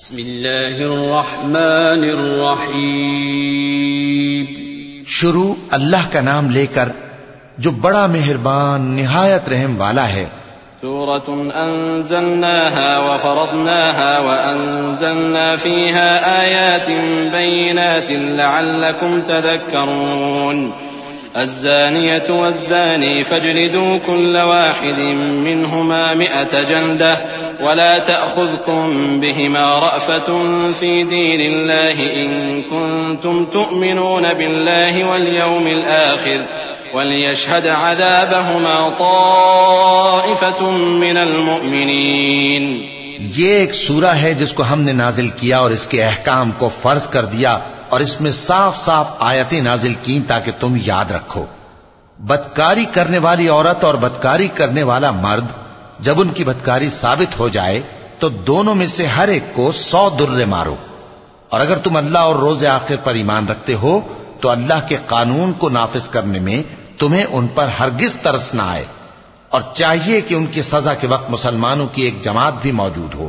بسم الله الرحمن الرحيم شروع اللہ کا نام لے کر جو بڑا مہربان نہایت رحم والا ہے۔ سورة أنزلناها وفرضناها وأنزلنا فيها آيات بينات لعلكم تذكرون۔ الزانية والزاني فاجلدوا كل واحد منهما مئة جلدة۔ ولا تأخذكم بهما رأفة في دين الله إن كنتم تؤمنون بالله واليوم الآخر وليشهد عذابهما طائفة من المؤمنين. یہ ایک سورہ ہے جس کو ہم نے نازل کیا اور اس کے احکام کو فرض کر دیا اور اس میں صاف صاف آیتیں نازل کی تاکہ تم یاد رکھو۔ بدکاری کرنے والی عورت اور بدکاری کرنے والا مرد جب ان کی بدکاری ثابت ہو جائے تو دونوں میں سے ہر ایک کو سو درے مارو۔ اور اگر تم اللہ اور روز آخر پر ایمان رکھتے ہو تو اللہ کے قانون کو نافذ کرنے میں تمہیں ان پر ہرگز ترس نہ آئے۔ اور چاہیے کہ ان کی سزا کے وقت مسلمانوں کی ایک جماعت بھی موجود ہو۔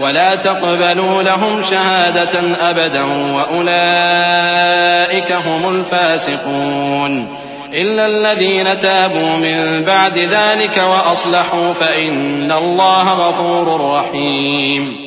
ولا تقبلوا لهم شهادة أبدا وأولئك هم الفاسقون إلا الذين تابوا من بعد ذلك وأصلحوا فإن الله غفور رحيم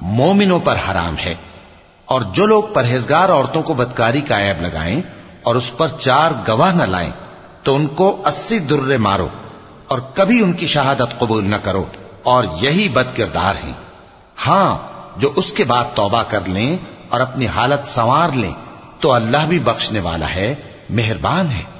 مومنوں پر حرام ہے۔ اور جو لوگ پرہیزگار عورتوں کو بدکاری کا عیب لگائیں اور اس پر چار گواہ نہ لائیں، تو ان کو اسی درے مارو اور کبھی ان کی شہادت قبول نہ کرو۔ اور یہی بد کردار ہیں۔ ہاں جو اس کے بعد توبہ کر لیں اور اپنی حالت سنوار لیں، تو اللہ بھی بخشنے والا ہے، مہربان ہے۔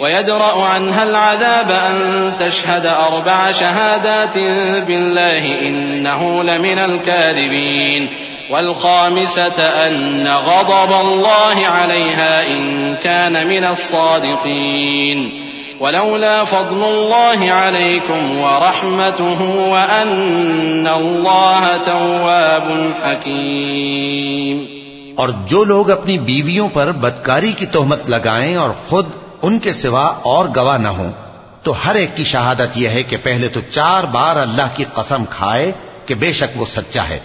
ويدرأ عنها العذاب أن تشهد أربع شهادات بالله إنه لمن الكاذبين والخامسة أن غضب الله عليها إن كان من الصادقين ولولا فضل الله عليكم ورحمته وأن الله تواب حكيم اور جو لوگ اپنی بیویوں پر بدکاری کی تہمت لگائیں اور خود ان کے سوا اور گواہ نہ ہوں۔ تو ہر ایک کی شہادت یہ ہے کہ پہلے تو چار بار اللہ کی قسم کھائے کہ بے شک وہ سچا ہے۔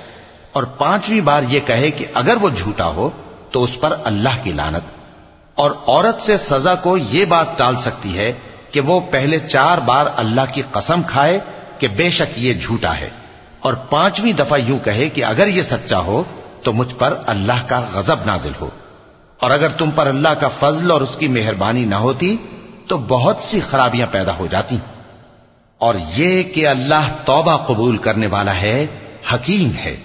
اور پانچویں بار یہ کہے کہ اگر وہ جھوٹا ہو تو اس پر اللہ کی لانت اور عورت سے سزا کو یہ بات ٹال سکتی ہے کہ وہ پہلے چار بار اللہ کی قسم کھائے کہ بے شک یہ جھوٹا ہے۔ اور پانچویں دفعہ یوں کہے کہ اگر یہ سچا ہو تو مجھ پر اللہ کا غضب نازل ہو۔ اور اگر تم پر اللہ کا فضل اور اس کی مہربانی نہ ہوتی، تو بہت سی خرابیاں پیدا ہو جاتی۔ اور یہ کہ اللہ توبہ قبول کرنے والا ہے، حکیم ہے۔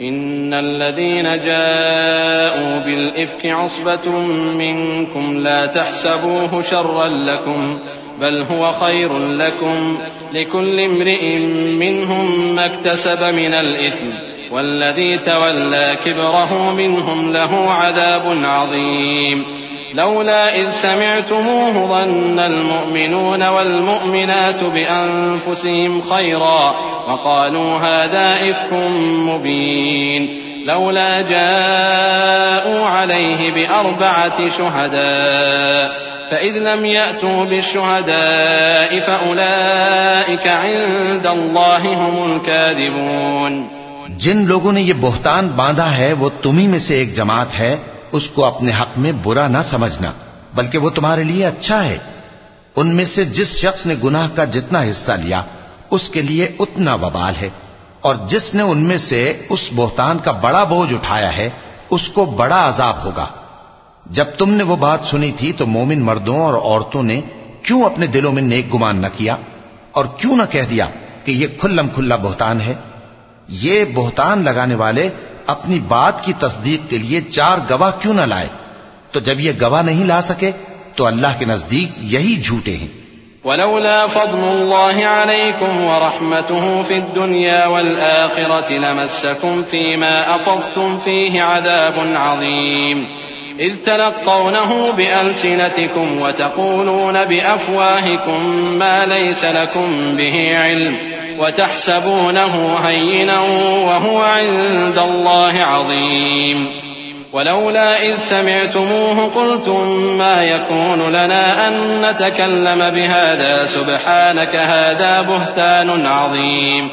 إن الذين جاءوا بالإفك عصبة منكم لا تحسبوه شرا لكم بل هو خير لكم لكل امرئ منهم ما اكتسب من الإثم۔ والذي تولى كبره منهم له عذاب عظيم. لولا إذ سمعتموه ظن المؤمنون والمؤمنات بأنفسهم خيرا وقالوا هذا إفك مبين. لولا جاءوا عليه بأربعة شهداء فإذ لم يأتوا بالشهداء فأولئك عند الله هم الكاذبون. جن لوگوں نے یہ بہتان باندھا ہے، وہ تمہیں میں سے ایک جماعت ہے، اس کو اپنے حق میں برا نہ سمجھنا، بلکہ وہ تمہارے لیے اچھا ہے۔ ان میں سے جس شخص نے گناہ کا جتنا حصہ لیا، اس کے لیے اتنا وبال ہے۔ اور جس نے ان میں سے اس بہتان کا بڑا بوجھ اٹھایا ہے، اس کو بڑا عذاب ہوگا۔ جب تم نے وہ بات سنی تھی تو مومن مردوں اور عورتوں نے کیوں اپنے دلوں میں نیک گمان نہ کیا؟ اور کیوں نہ کہہ دیا کہ یہ کھلم کھلا بہتان ہے؟ یہ بہتان لگانے والے اپنی بات کی تصدیق کے لیے چار گواہ کیوں نہ لائے؟ تو جب یہ گواہ نہیں لا سکے، تو اللہ کے نزدیک یہی جھوٹے ہیں۔ ولولا فضل الله عليكم ورحمته في الدنيا والآخرة لمسكم فيما أفضتم فيه عذاب عظيم إذ تلقونه بألسنتكم وتقولون بأفواهكم ما ليس لكم به علم وتحسبونه هينا وهو عند الله عظيم. ولولا إذ سمعتموه قلتم ما يكون لنا أن نتكلم بهذا سبحانك هذا بهتان عظيم.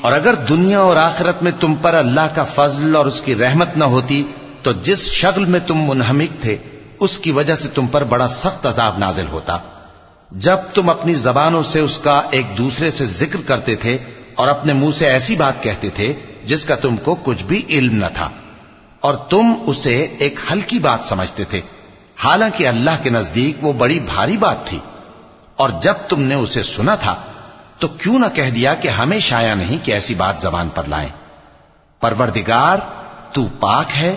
اور اگر دنیا اور آخرت میں تم پر اللہ کا فضل اور اس کی رحمت نہ ہوتی تو جس شغل میں تم منہمک تھے، اس کی وجہ سے تم پر بڑا سخت عذاب نازل ہوتا۔ جب تم اپنی زبانوں سے اس کا ایک دوسرے سے ذکر کرتے تھے اور اپنے منہ سے ایسی بات کہتے تھے جس کا تم کو کچھ بھی علم نہ تھا۔ اور تم اسے ایک ہلکی بات سمجھتے تھے۔ حالانکہ اللہ کے نزدیک وہ بڑی بھاری بات تھی۔ اور جب تم نے اسے سنا تھا، تو کیوں نہ کہہ دیا کہ ہمیں شایا نہیں کہ ایسی بات زبان پر لائیں۔ پروردگار، تو پاک ہے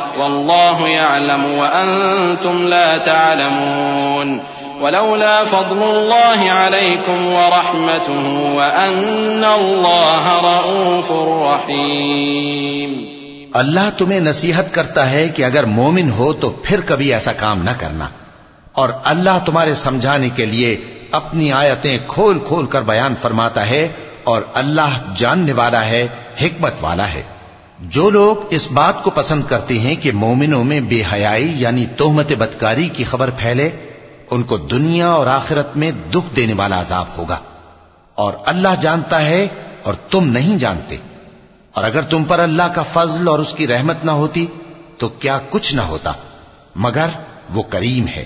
والله يعلم وأنتم لا تعلمون ولولا فضل الله عليكم ورحمته وأن الله رؤوف رحيم. اللہ تمہیں نصیحت کرتا ہے کہ اگر مومن ہو تو پھر کبھی ایسا کام نہ کرنا۔ اور اللہ تمہارے سمجھانے کے لیے اپنی آیتیں کھول کھول کر بیان فرماتا ہے اور اللہ جاننے والا ہے، حکمت والا ہے۔ جو لوگ اس بات کو پسند کرتے ہیں کہ مومنوں میں بے حیائی یعنی توہمت بدکاری کی خبر پھیلے، ان کو دنیا اور آخرت میں دکھ دینے والا عذاب ہوگا۔ اور اللہ جانتا ہے اور تم نہیں جانتے۔ اور اگر تم پر اللہ کا فضل اور اس کی رحمت نہ ہوتی، تو کیا کچھ نہ ہوتا۔ مگر وہ کریم ہے۔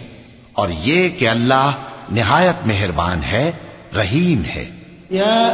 اور یہ کہ اللہ نہایت مہربان ہے، رحیم ہے۔ يا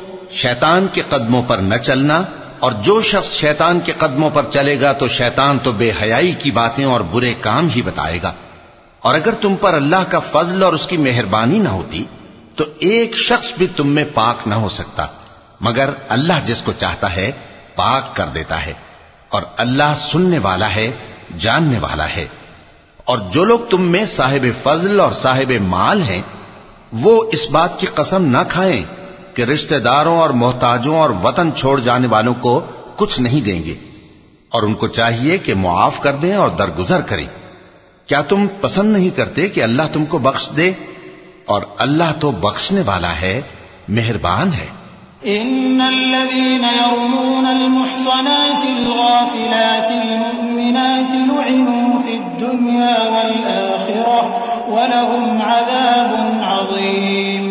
شیطان کے قدموں پر نہ چلنا اور جو شخص شیطان کے قدموں پر چلے گا تو شیطان تو بے حیائی کی باتیں اور برے کام ہی بتائے گا۔ اور اگر تم پر اللہ کا فضل اور اس کی مہربانی نہ ہوتی، تو ایک شخص بھی تم میں پاک نہ ہو سکتا، مگر اللہ جس کو چاہتا ہے، پاک کر دیتا ہے۔ اور اللہ سننے والا ہے، جاننے والا ہے۔ اور جو لوگ تم میں صاحب فضل اور صاحب مال ہیں، وہ اس بات کی قسم نہ کھائیں۔ کہ رشتہ داروں اور محتاجوں اور وطن چھوڑ جانے والوں کو کچھ نہیں دیں گے۔ اور ان کو چاہیے کہ معاف کر دیں اور درگزر کریں۔ کیا تم پسند نہیں کرتے کہ اللہ تم کو بخش دے؟ اور اللہ تو بخشنے والا ہے، مہربان ہے۔ إن الذين يرمون المحصنات الغافلات المؤمنات لعنوا في الدنيا والآخرة ولهم عذاب عظيم۔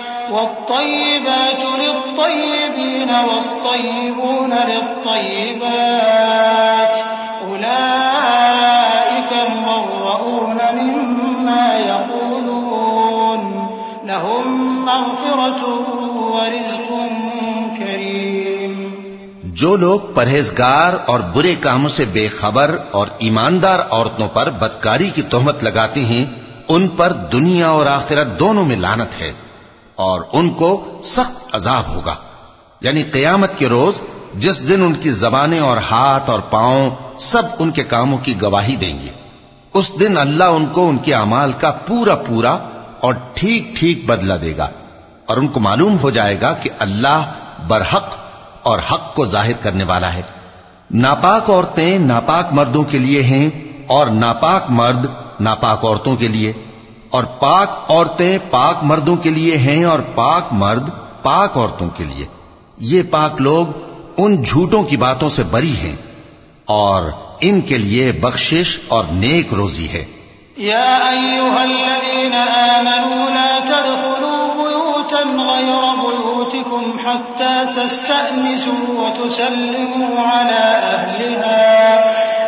والطيبات للطيبين والطيبون للطيبات أولئك مبرؤون مما يقولون لهم مغفرة ورزق كريم جو لوگ پرہیزگار اور برے کاموں سے بے خبر اور ایماندار عورتوں پر بدکاری کی تہمت لگاتے ہیں، ان پر دنیا اور آخرت دونوں میں لانت ہے۔ اور ان کو سخت عذاب ہوگا۔ یعنی قیامت کے روز جس دن ان کی زبانیں اور ہاتھ اور پاؤں سب ان کے کاموں کی گواہی دیں گے، اس دن اللہ ان کو ان کے اعمال کا پورا پورا اور ٹھیک ٹھیک بدلہ دے گا اور ان کو معلوم ہو جائے گا کہ اللہ برحق اور حق کو ظاہر کرنے والا ہے۔ ناپاک عورتیں ناپاک مردوں کے لیے ہیں اور ناپاک مرد ناپاک عورتوں کے لیے۔ اور پاک عورتیں پاک مردوں کے لیے ہیں اور پاک مرد پاک عورتوں کے لیے۔ یہ پاک لوگ ان جھوٹوں کی باتوں سے بری ہیں اور ان کے لیے بخشش اور نیک روزی ہے۔ يا أيها الذين آمنوا لا تدخلوا بيوتا غير بيوتكم حتى تستأنسوا وتسلموا على أهلها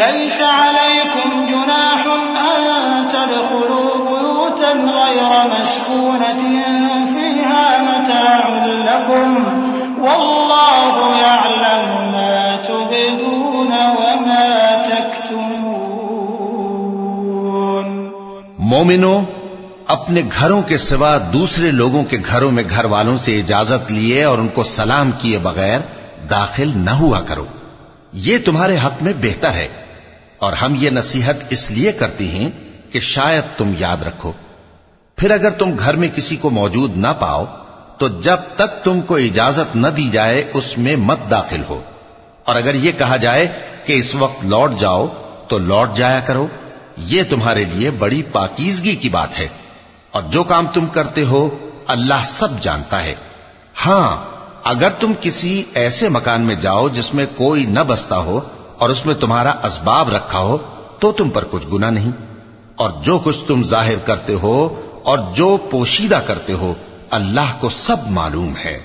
ليس عليكم جناح أن تدخلوا بيوتا غير مسكونة فيها متاع لكم والله يعلم ما تبدون وما تكتمون. مومنو، اپنے گھروں کے سوا دوسرے لوگوں کے گھروں میں گھر والوں سے اجازت لیے اور ان کو سلام کیے بغیر داخل نہ ہوا کرو۔ یہ تمہارے حق میں بہتر ہے۔ اور ہم یہ نصیحت اس لیے کرتے ہیں کہ شاید تم یاد رکھو۔ پھر اگر تم گھر میں کسی کو موجود نہ پاؤ، تو جب تک تم کو اجازت نہ دی جائے، اس میں مت داخل ہو۔ اور اگر یہ کہا جائے کہ اس وقت لوٹ جاؤ، تو لوٹ جایا کرو۔ یہ تمہارے لیے بڑی پاکیزگی کی بات ہے۔ اور جو کام تم کرتے ہو، اللہ سب جانتا ہے۔ ہاں اگر تم کسی ایسے مکان میں جاؤ جس میں کوئی نہ بستا ہو اور اس میں تمہارا اسباب رکھا ہو تو تم پر کچھ گنا نہیں۔ اور جو کچھ تم ظاہر کرتے ہو اور جو پوشیدہ کرتے ہو، اللہ کو سب معلوم ہے۔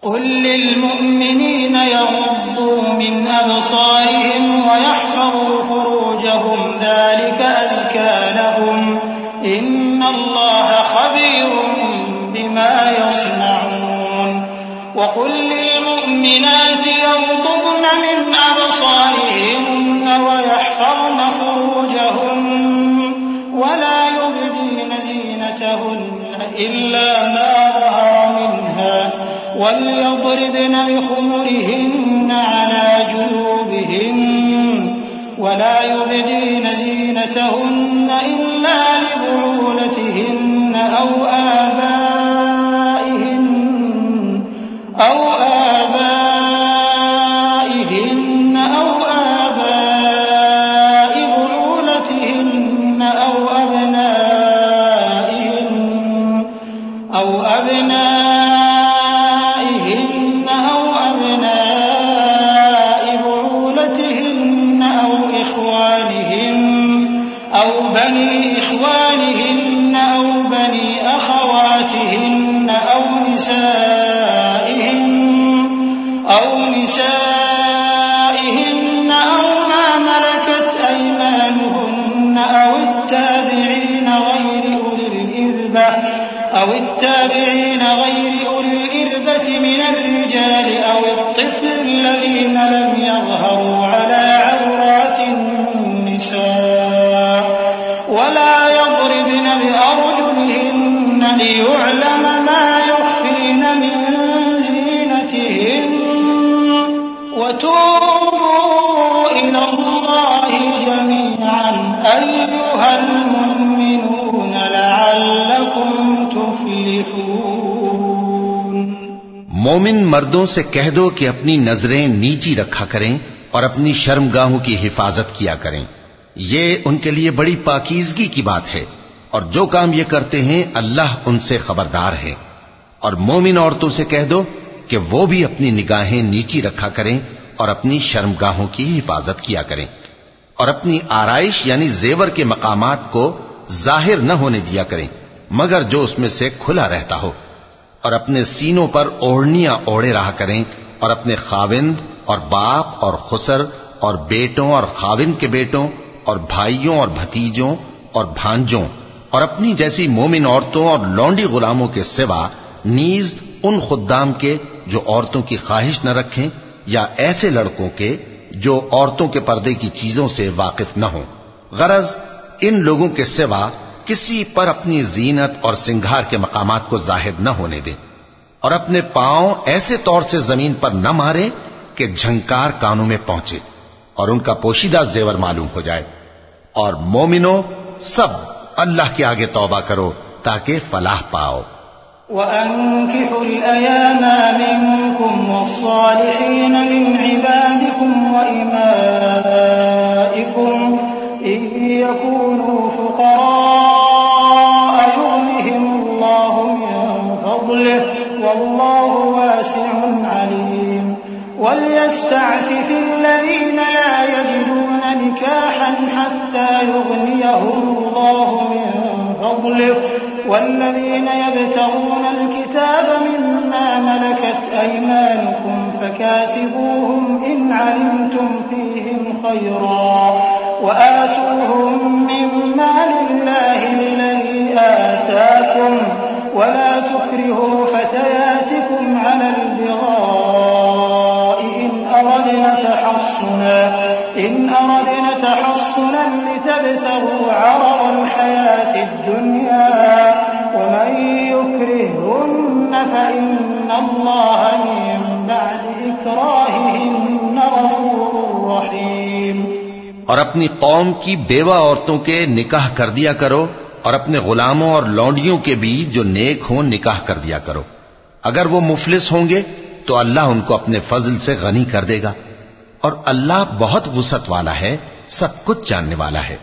قل للمؤمنين يغضوا من أبصارهم ويحفظوا فروجهم، ذلك أزكى لهم۔ إن الله خبير بما يصنعون۔ وقل للمؤمنات يغضبن من أبصارهن ويحفظن فروجهن ولا يبدين زينتهن إلا ما ظهر منها وليضربن بخمرهن على جنوبهن ولا يبدين زينتهن إلا لبعولتهن أو آبائهن أو آبائهن ليعلم ما يخفين من زينتهن وتوبوا إلى الله جميعا أيها المؤمنون لعلكم تفلحون. مومن مردوں سے کہہ دو کہ اپنی نظریں نیچی رکھا کریں اور اپنی شرمگاہوں کی حفاظت کیا کریں۔ یہ ان کے لیے بڑی پاکیزگی کی بات ہے۔ اور جو کام یہ کرتے ہیں، اللہ ان سے خبردار ہے۔ اور مومن عورتوں سے کہہ دو کہ وہ بھی اپنی نگاہیں نیچی رکھا کریں اور اپنی شرمگاہوں کی حفاظت کیا کریں۔ اور اپنی آرائش یعنی زیور کے مقامات کو ظاہر نہ ہونے دیا کریں، مگر جو اس میں سے کھلا رہتا ہو۔ اور اپنے سینوں پر اوڑھنیاں اوڑے رہا کریں اور اپنے خاوند اور باپ اور خسر اور بیٹوں اور خاوند کے بیٹوں اور بھائیوں اور بھتیجوں اور بھانجوں اور اپنی جیسی مومن عورتوں اور لونڈی غلاموں کے سوا نیز ان خدام کے جو عورتوں کی خواہش نہ رکھیں یا ایسے لڑکوں کے جو عورتوں کے پردے کی چیزوں سے واقف نہ ہوں۔ غرض ان لوگوں کے سوا کسی پر اپنی زینت اور سنگھار کے مقامات کو ظاہر نہ ہونے دیں اور اپنے پاؤں ایسے طور سے زمین پر نہ مارے کہ جھنکار کانوں میں پہنچے اور ان کا پوشیدہ زیور معلوم ہو جائے۔ اور مومنو سب اللہ کے آگے توبہ کرو تاکہ فلاح پاؤ۔ وأنكحوا الأيام منكم والصالحين من عبادكم وإمائكم إن يكونوا فقراء يغنهم الله من فضله والله واسع عليم۔ وليستعفف الذين لا يجدون نكاحا حتى يغنيهم الله من فضله. والذين يبتغون الكتاب مما ملكت أيمانكم فكاتبوهم إن علمتم فيهم خيرا. وآتوهم مما لله الذي آتاكم. ولا تكرهوا فتياتكم على البغاء. أردنا تحصنا، إن أردنا تحصنا لتبتغوا عرض الحياة الدنيا، ومن يكرهن فإن الله من بعد إكراههن غفور رحيم. اور اپنی قوم کی بیوہ عورتوں کے نکاح کر دیا کرو، اور اپنے غلاموں اور لونڈیوں کے بھی جو نیک ہوں نکاح کر دیا کرو۔ اگر وہ مفلس ہوں گے تو اللہ ان کو اپنے فضل سے غنی کر دے گا۔ اور اللہ بہت وسط والا ہے، سب کچھ جاننے والا ہے۔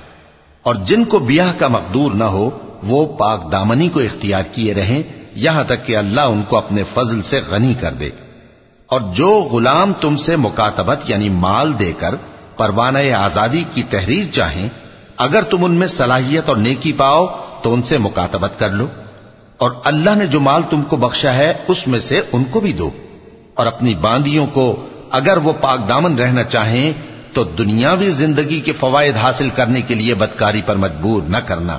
اور جن کو بیاہ کا مقدور نہ ہو، وہ پاک دامنی کو اختیار کیے رہیں، یہاں تک کہ اللہ ان کو اپنے فضل سے غنی کر دے۔ اور جو غلام تم سے مکاتبت یعنی مال دے کر پروانہ آزادی کی تحریر چاہیں، اگر تم ان میں صلاحیت اور نیکی پاؤ، تو ان سے مکاتبت کر لو۔ اور اللہ نے جو مال تم کو بخشا ہے، اس میں سے ان کو بھی دو۔ اور اپنی باندیوں کو اگر وہ پاک دامن رہنا چاہیں تو دنیاوی زندگی کے فوائد حاصل کرنے کے لیے بدکاری پر مجبور نہ کرنا۔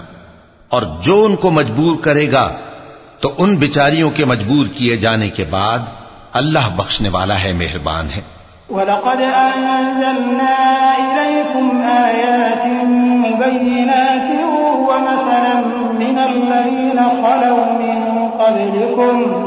اور جو ان کو مجبور کرے گا، تو ان بچاریوں کے مجبور کیے جانے کے بعد اللہ بخشنے والا ہے، مہربان ہے۔ ولقد أنزلنا إليكم آيات مبينات ومثلا من الذين خلوا من قبلكم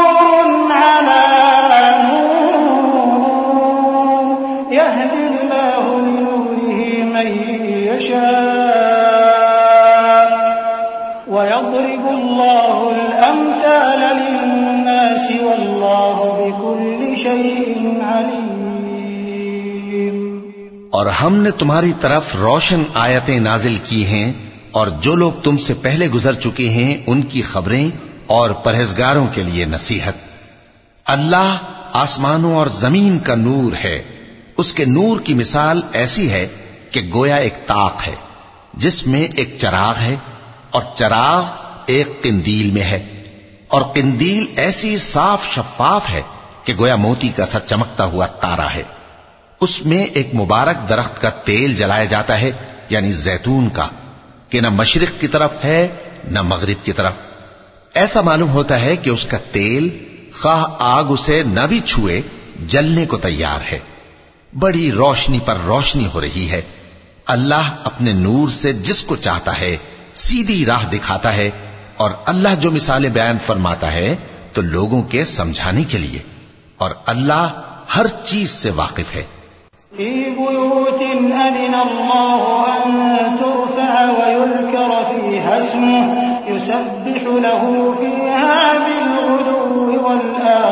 علیم اور ہم نے تمہاری طرف روشن آیتیں نازل کی ہیں اور جو لوگ تم سے پہلے گزر چکے ہیں ان کی خبریں اور پرہیزگاروں کے لیے نصیحت۔ اللہ آسمانوں اور زمین کا نور ہے۔ اس کے نور کی مثال ایسی ہے کہ گویا ایک طاق ہے، جس میں ایک چراغ ہے اور چراغ ایک قندیل میں ہے۔ اور قندیل ایسی صاف شفاف ہے کہ گویا موتی کا سا چمکتا ہوا تارا ہے۔ اس میں ایک مبارک درخت کا تیل جلایا جاتا ہے یعنی زیتون کا، کہ نہ مشرق کی طرف ہے، نہ مغرب کی طرف۔ ایسا معلوم ہوتا ہے کہ اس کا تیل خواہ آگ اسے نہ بھی چھوئے، جلنے کو تیار ہے۔ بڑی روشنی پر روشنی ہو رہی ہے۔ اللہ اپنے نور سے جس کو چاہتا ہے، سیدھی راہ دکھاتا ہے۔ اور اللہ جو مثالیں بیان فرماتا ہے، تو لوگوں کے سمجھانے کے لیے۔ اور اللہ ہر چیز سے واقف ہے۔ في بيوت أذن الله أن ترفع ويذكر فيها اسمه يسبح له فيها بالغدو والآصال.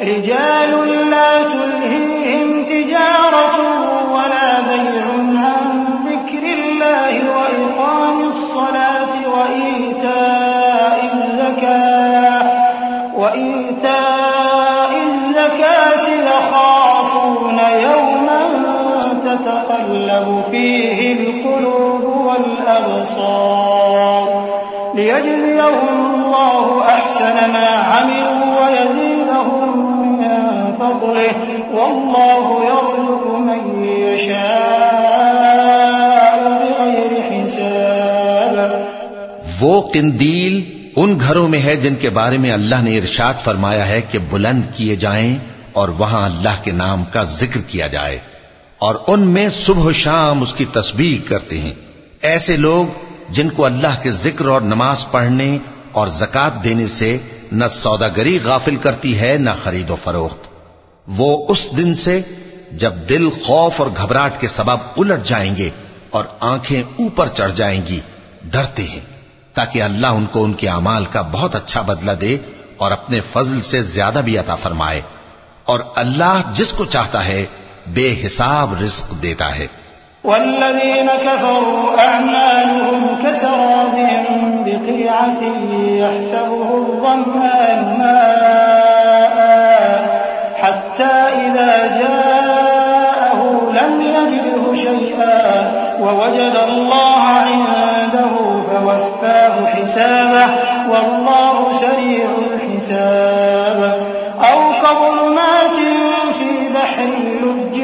رجال لا تلهيهم تجارة ولا بيع عن ذكر الله وإقام الصلاة وإيتاء الزكاة وإيتاء تتقلب فيه القلوب والأبصار ليجزيهم الله أحسن ما عملوا ويزيدهم من فضله والله يرزق من يشاء بغير حساب. وہ قندیل ان گھروں میں ہے جن کے بارے میں اللہ نے ارشاد فرمایا ہے کہ بلند کیے جائیں اور وہاں اللہ کے نام کا ذکر کیا جائے۔ اور ان میں صبح و شام اس کی تسبیح کرتے ہیں۔ ایسے لوگ جن کو اللہ کے ذکر اور نماز پڑھنے اور زکات دینے سے نہ سوداگری غافل کرتی ہے، نہ خرید و فروخت۔ وہ اس دن سے جب دل خوف اور گھبراہٹ کے سبب الٹ جائیں گے اور آنکھیں اوپر چڑھ جائیں گی، ڈرتے ہیں۔ تاکہ اللہ ان کو ان کے اعمال کا بہت اچھا بدلہ دے اور اپنے فضل سے زیادہ بھی عطا فرمائے۔ اور اللہ جس کو چاہتا ہے بے حساب رزق دیتا ہے والذين كفروا أعمالهم كسراب بقيعة يحسبه الظمآن ماء حتى إذا جاءه لم يجده شيئا ووجد الله عنده فوفاه حسابه والله سريع الحساب. في بحر لج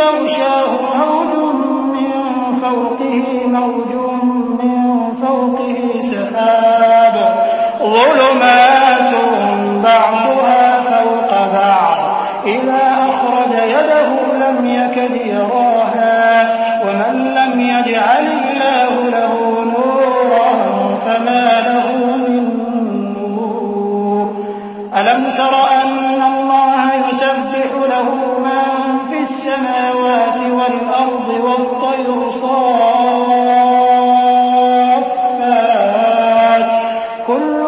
يغشاه موج من فوقه موج من فوقه سحاب ظلمات بعضها فوق بعض. إذا أخرج يده لم يكد يراها السماوات والأرض والطير صافات. كل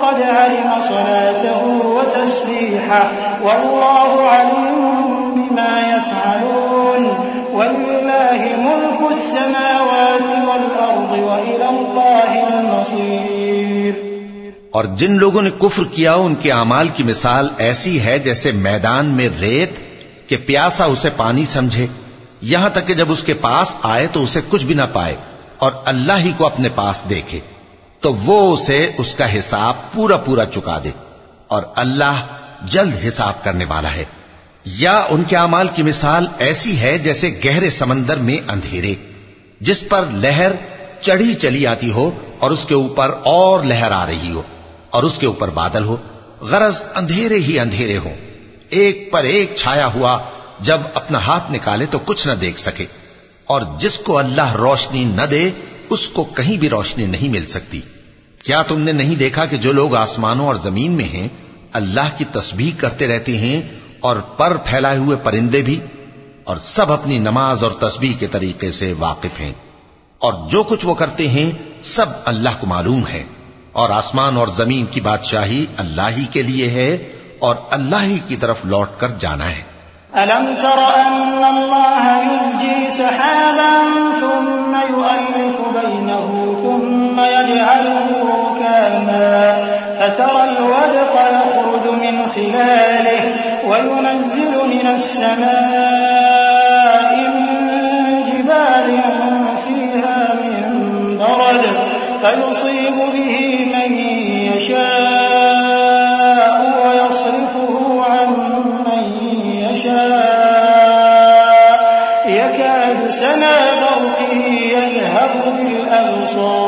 قد علم صلاته وتسبيحه. والله عليم بما يفعلون. ولله ملك السماوات والأرض وإلى الله المصير. اور جن لوگوں نے کفر کیا، ان کے اعمال کی مثال ایسی ہے جیسے میدان میں ریت کہ پیاسا اسے پانی سمجھے۔ یہاں تک کہ جب اس کے پاس آئے تو اسے کچھ بھی نہ پائے اور اللہ ہی کو اپنے پاس دیکھے، تو وہ اسے اس کا حساب پورا پورا چکا دے اور اللہ جلد حساب کرنے والا ہے۔ یا ان کے اعمال کی مثال ایسی ہے جیسے گہرے سمندر میں اندھیرے، جس پر لہر چڑھی چلی آتی ہو اور اس کے اوپر اور لہر آ رہی ہو اور اس کے اوپر بادل ہو، غرض اندھیرے ہی اندھیرے ہوں۔ ایک پر ایک چھایا ہوا جب اپنا ہاتھ نکالے تو کچھ نہ دیکھ سکے، اور جس کو اللہ روشنی نہ دے، اس کو کہیں بھی روشنی نہیں مل سکتی۔ کیا تم نے نہیں دیکھا کہ جو لوگ آسمانوں اور زمین میں ہیں، اللہ کی تسبیح کرتے رہتے ہیں اور پر پھیلائے ہوئے پرندے بھی؟ اور سب اپنی نماز اور تسبیح کے طریقے سے واقف ہیں۔ اور جو کچھ وہ کرتے ہیں، سب اللہ کو معلوم ہے۔ اور آسمان اور زمین کی بادشاہی اللہ ہی کے لیے ہے، اور اللہ ہی کی طرف لوٹ کر جانا ہے۔ ألم تر أن الله يزجي سحابا ثم يؤلف بينه ثم يجعله ركاما فترى الودق يخرج من خلاله وينزل من السماء من جبال فيها من برد فيصيب به من يشاء بالأبصار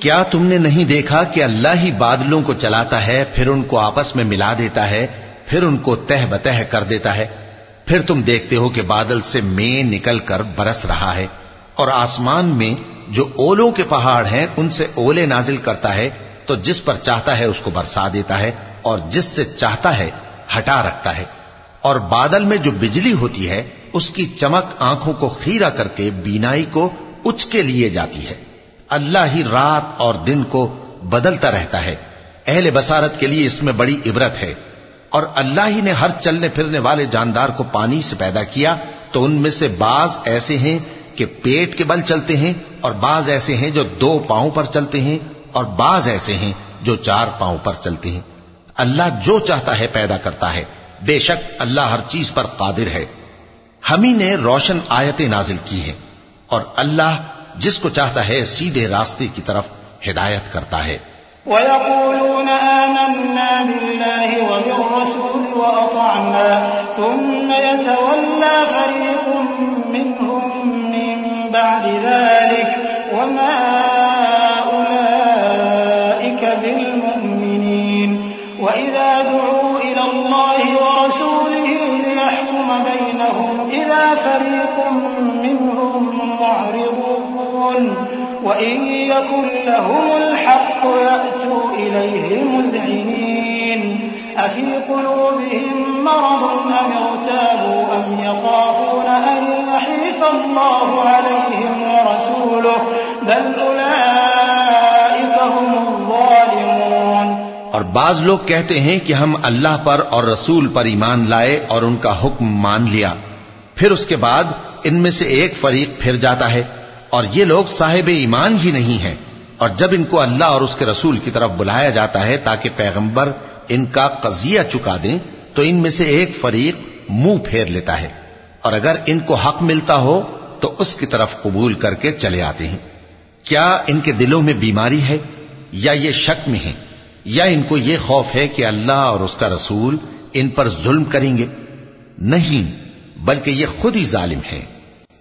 کیا تم نے نہیں دیکھا کہ اللہ ہی بادلوں کو چلاتا ہے، پھر ان کو آپس میں ملا دیتا ہے، پھر ان کو تہ بتہ کر دیتا ہے۔ پھر تم دیکھتے ہو کہ بادل سے میں نکل کر برس رہا ہے۔ اور آسمان میں جو اولوں کے پہاڑ ہیں، ان سے اولے نازل کرتا ہے۔ تو جس پر چاہتا ہے، اس کو برسا دیتا ہے۔ اور جس سے چاہتا ہے، ہٹا رکھتا ہے۔ اور بادل میں جو بجلی ہوتی ہے، اس کی چمک آنکھوں کو خیرہ کر کے بینائی کو اچ کے لیے جاتی ہے۔ اللہ ہی رات اور دن کو بدلتا رہتا ہے۔ اہل بسارت کے لیے اس میں بڑی عبرت ہے۔ اور اللہ ہی نے ہر چلنے پھرنے والے جاندار کو پانی سے پیدا کیا تو ان میں سے بعض ایسے ہیں کہ پیٹ کے بل چلتے ہیں اور بعض ایسے ہیں جو دو پاؤں پر چلتے ہیں اور بعض ایسے ہیں جو چار پاؤں پر چلتے ہیں۔ اللہ جو چاہتا ہے پیدا کرتا ہے۔ بے شک اللہ ہر چیز پر قادر ہے۔ ہم ہی نے روشن آیتیں نازل کی ہیں اور اللہ جس کو چاہتا ہے سیدھے راستے کی طرف ہدایت کرتا ہے۔ ويقولون آمنا بالله وبالرسول وأطعنا، ثم يتولى فريق منهم من بعد ذلك، وما أولئك بالمؤمنين. وإذا دعوا إلى الله ورسوله ليحكم بينهم، إذا فريق معرضون وإن يكن لهم الحق يأتوا إليه مذعنين. أفي قلوبهم مرض أم ارتابوا أم يخافون أن يحيف الله عليهم ورسوله؟ بل أولئك هم الظالمون. اور بعض لوگ کہتے ہیں کہ ہم اللہ پر اور رسول پر ایمان لائے اور ان کا حکم مان لیا۔ پھر اس کے بعد ان میں سے ایک فریق پھر جاتا ہے۔ اور یہ لوگ صاحب ایمان ہی نہیں ہیں۔ اور جب ان کو اللہ اور اس کے رسول کی طرف بلایا جاتا ہے تاکہ پیغمبر ان کا قضیہ چکا دیں، تو ان میں سے ایک فریق منہ پھیر لیتا ہے۔ اور اگر ان کو حق ملتا ہو، تو اس کی طرف قبول کر کے چلے آتے ہیں۔ کیا ان کے دلوں میں بیماری ہے؟ یا یہ شک میں ہیں یا ان کو یہ خوف ہے کہ اللہ اور اس کا رسول ان پر ظلم کریں گے؟ نہیں، بلکہ یہ خود ہی ظالم ہیں۔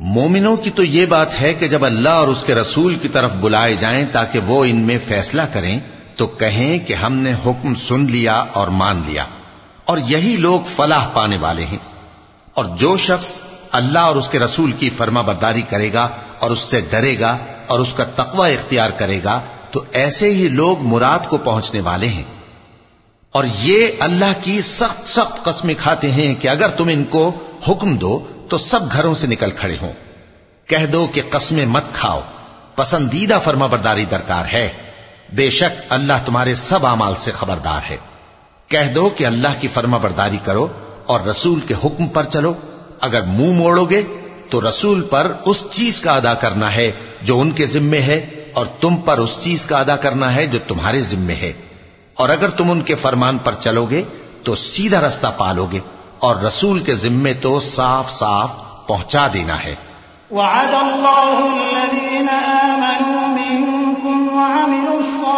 مومنوں کی تو یہ بات ہے کہ جب اللہ اور اس کے رسول کی طرف بلائے جائیں تاکہ وہ ان میں فیصلہ کریں، تو کہیں کہ ہم نے حکم سن لیا اور مان لیا۔ اور یہی لوگ فلاح پانے والے ہیں۔ اور جو شخص اللہ اور اس کے رسول کی فرما برداری کرے گا اور اس سے ڈرے گا اور اس کا تقوی اختیار کرے گا، تو ایسے ہی لوگ مراد کو پہنچنے والے ہیں۔ اور یہ اللہ کی سخت سخت قسمیں کھاتے ہیں کہ اگر تم ان کو حکم دو تو سب گھروں سے نکل کھڑے ہوں۔ کہہ دو کہ قسمیں مت کھاؤ۔ پسندیدہ فرما برداری درکار ہے۔ بے شک اللہ تمہارے سب اعمال سے خبردار ہے۔ کہہ دو کہ اللہ کی فرما برداری کرو اور رسول کے حکم پر چلو۔ اگر منہ موڑو گے تو رسول پر اس چیز کا ادا کرنا ہے جو ان کے ذمے ہے اور تم پر اس چیز کا ادا کرنا ہے جو تمہارے ذمے ہے۔ اور اگر تم ان کے فرمان پر چلو گے تو سیدھا رستہ پالو گے اور رسول کے ذمے تو صاف صاف پہنچا دینا ہے۔ وعد الله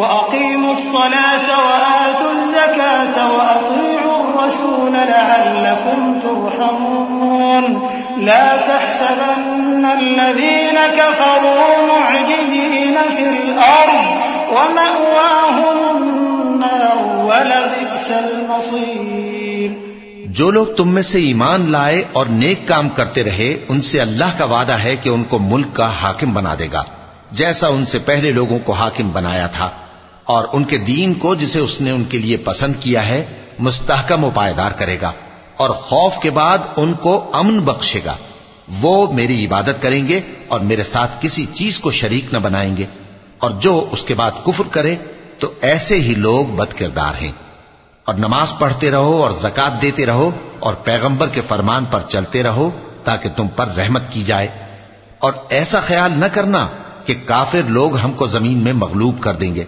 وأقيموا الصلاة وآتوا الزكاة وأطيعوا الرسول لعلكم ترحمون. لا تحسبن الذين كفروا معجزين في الأرض ومأواهم النار ولبئس المصير. جو لوگ تم میں سے ایمان لائے اور نیک کام کرتے رہے، ان سے اللہ کا وعدہ ہے کہ ان کو ملک کا حاکم بنا دے گا، جیسا ان سے پہلے لوگوں کو حاکم بنایا تھا۔ اور ان کے دین کو جسے اس نے ان کے لیے پسند کیا ہے، مستحکم و پائیدار کرے گا، اور خوف کے بعد ان کو امن بخشے گا۔ وہ میری عبادت کریں گے اور میرے ساتھ کسی چیز کو شریک نہ بنائیں گے۔ اور جو اس کے بعد کفر کرے، تو ایسے ہی لوگ بد کردار ہیں۔ اور نماز پڑھتے رہو اور زکات دیتے رہو اور پیغمبر کے فرمان پر چلتے رہو تاکہ تم پر رحمت کی جائے۔ اور ایسا خیال نہ کرنا کہ کافر لوگ ہم کو زمین میں مغلوب کر دیں گے۔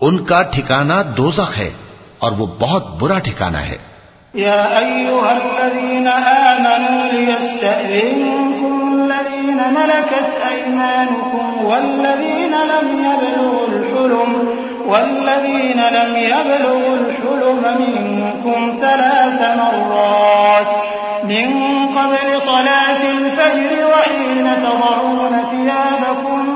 ان کا ٹھکانہ دوزخ ہے اور وہ بہت برا ٹھکانہ ہے۔ يا أيها الذين آمنوا ليستأذنكم الذين ملكت أيمانكم والذين لم يبلغوا الحلم والذين لم يبلغوا الحلم منكم ثلاث مرات من قبل صلاة الفجر وحين تضعون ثيابكم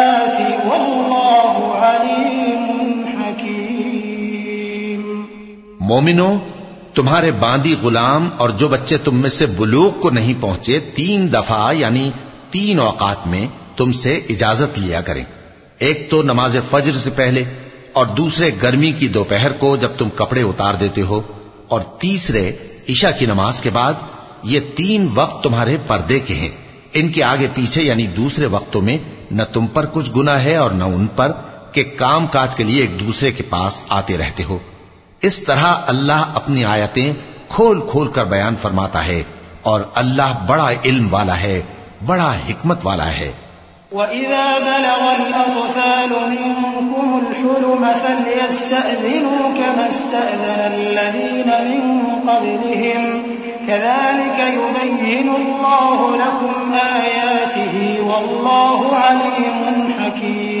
مومنوں، تمہارے باندی غلام اور جو بچے تم میں سے بلوغ کو نہیں پہنچے، تین دفعہ یعنی تین اوقات میں تم سے اجازت لیا کریں۔ ایک تو نماز فجر سے پہلے اور دوسرے گرمی کی دوپہر کو جب تم کپڑے اتار دیتے ہو اور تیسرے عشاء کی نماز کے بعد یہ تین وقت تمہارے پردے کے ہیں۔ ان کے آگے پیچھے یعنی دوسرے وقتوں میں نہ تم پر کچھ گنا ہے اور نہ ان پر کہ کام کاج کے لیے ایک دوسرے کے پاس آتے رہتے ہو۔ اس طرح اللہ اپنی آیتیں کھول کھول کر بیان فرماتا ہے اور اللہ بڑا علم والا ہے، بڑا حکمت والا ہے۔ وَإِذَا بَلَغَ الْأَطْفَالُ مِنكُمُ الْحُلُمَ فَلْيَسْتَأْذِنُوا كَمَا اسْتَأْذَنَ الَّذِينَ مِن قَبْلِهِمْ كَذَلِكَ يُبَيِّنُ اللَّهُ لَكُمْ آيَاتِهِ وَاللَّهُ عَلِيمٌ حَكِيمٌ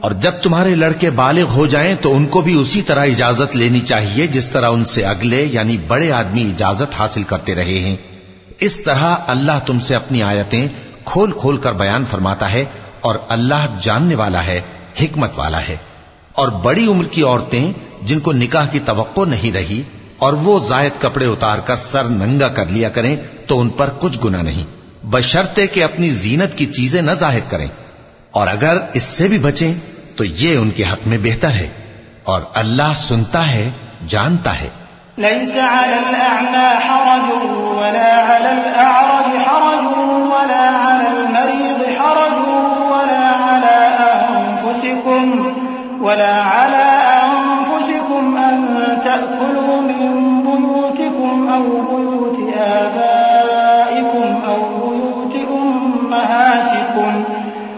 اور جب تمہارے لڑکے بالغ ہو جائیں تو ان کو بھی اسی طرح اجازت لینی چاہیے جس طرح ان سے اگلے یعنی بڑے آدمی اجازت حاصل کرتے رہے ہیں۔ اس طرح اللہ تم سے اپنی آیتیں کھول کھول کر بیان فرماتا ہے اور اللہ جاننے والا ہے، حکمت والا ہے۔ اور بڑی عمر کی عورتیں جن کو نکاح کی توقع نہیں رہی اور وہ زائد کپڑے اتار کر سر ننگا کر لیا کریں تو ان پر کچھ گنا نہیں۔ بشرطے کہ اپنی زینت کی چیزیں نہ ظاہر کریں۔ اور اگر اس سے بھی بچیں تو یہ ان کے حق میں بہتر ہے اور اللہ سنتا ہے، جانتا ہے۔ ليس على الأعمى حرج ولا على الأعرج حرج ولا على المريض حرج ولا على أنفسكم ولا على أنفسكم أن تأكلوا من بيوتكم أو بيوت آبائكم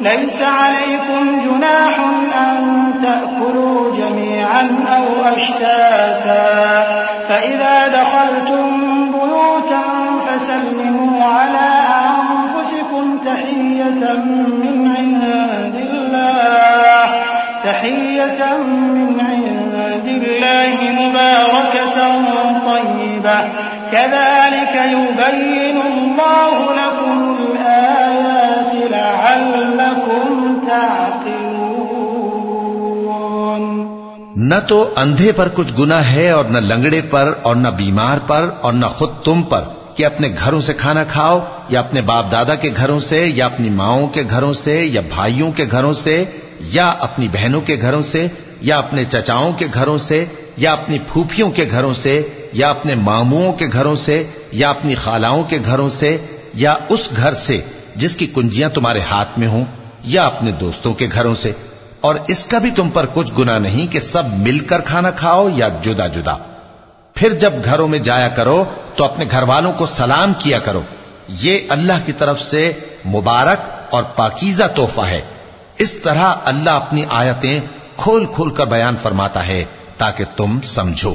ليس عليكم جناح أن تأكلوا جميعا أو أشتاتا. فإذا دخلتم بيوتا فسلموا على أنفسكم تحية من عند الله. تحية من عند الله مباركة طيبة. كذلك يبين الله لكم الآيات نہ تو اندھے پر کچھ گنا ہے اور نہ لنگڑے پر اور نہ بیمار پر اور نہ خود تم پر کہ اپنے گھروں سے کھانا کھاؤ یا اپنے باپ دادا کے گھروں سے یا اپنی ماؤں کے گھروں سے یا بھائیوں کے گھروں سے یا اپنی بہنوں کے گھروں سے یا اپنے چچاؤں کے گھروں سے یا اپنی پھوپھیوں کے گھروں سے یا اپنے ماموں کے گھروں سے یا اپنی خالاؤں کے گھروں سے یا اس گھر سے جس کی کنجیاں تمہارے ہاتھ میں ہوں یا اپنے دوستوں کے گھروں سے، اور اس کا بھی تم پر کچھ گنا نہیں کہ سب مل کر کھانا کھاؤ یا جدا جدا۔ پھر جب گھروں میں جایا کرو تو اپنے گھر والوں کو سلام کیا کرو۔ یہ اللہ کی طرف سے مبارک اور پاکیزہ تحفہ ہے۔ اس طرح اللہ اپنی آیتیں کھول کھول کر بیان فرماتا ہے تاکہ تم سمجھو۔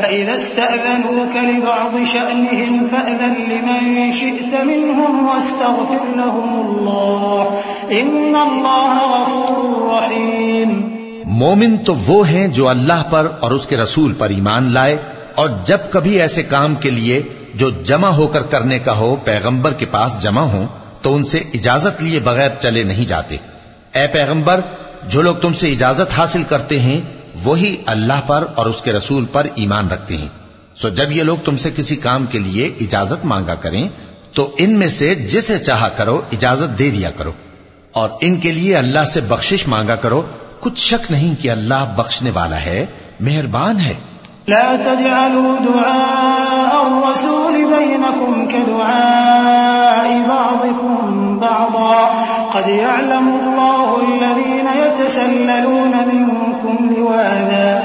فإذا استأذنوك لبعض شأنهم فأذن لمن شئت منهم واستغفر لهم الله. إن الله غفور رحيم. مومن تو وہ ہیں جو اللہ پر اور اس کے رسول پر ایمان لائے اور جب کبھی ایسے کام کے لیے جو جمع ہو کر کرنے کا ہو پیغمبر کے پاس جمع ہوں تو ان سے اجازت لیے بغیر چلے نہیں جاتے۔ اے پیغمبر، جو لوگ تم سے اجازت حاصل کرتے ہیں وہی اللہ پر اور اس کے رسول پر ایمان رکھتے ہیں۔ سو جب یہ لوگ تم سے کسی کام کے لیے اجازت مانگا کریں، تو ان میں سے جسے چاہا کرو اجازت دے دیا کرو۔ اور ان کے لیے اللہ سے بخشش مانگا کرو۔ کچھ شک نہیں کہ اللہ بخشنے والا ہے، مہربان ہے۔ لا تجعلوا دعاء الرسول بينكم كدعاء قد يعلم الله الذين يتسللون منكم لواذا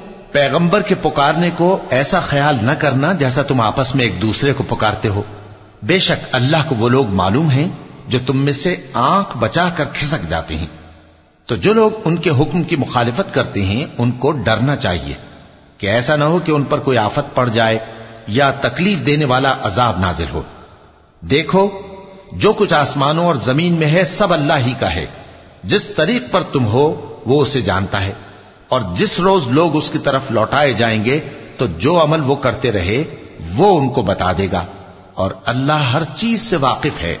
پیغمبر کے پکارنے کو ایسا خیال نہ کرنا جیسا تم آپس میں ایک دوسرے کو پکارتے ہو۔ بے شک اللہ کو وہ لوگ معلوم ہیں جو تم میں سے آنکھ بچا کر کھسک جاتے ہیں۔ تو جو لوگ ان کے حکم کی مخالفت کرتے ہیں، ان کو ڈرنا چاہیے۔ کہ ایسا نہ ہو کہ ان پر کوئی آفت پڑ جائے یا تکلیف دینے والا عذاب نازل ہو۔ دیکھو، جو کچھ آسمانوں اور زمین میں ہے، سب اللہ ہی کا ہے۔ جس طریق پر تم ہو، وہ اسے جانتا ہے۔ اور جس روز لوگ اس کی طرف لوٹائے جائیں گے، تو جو عمل وہ کرتے رہے، وہ ان کو بتا دے گا۔ اور اللہ ہر چیز سے واقف ہے۔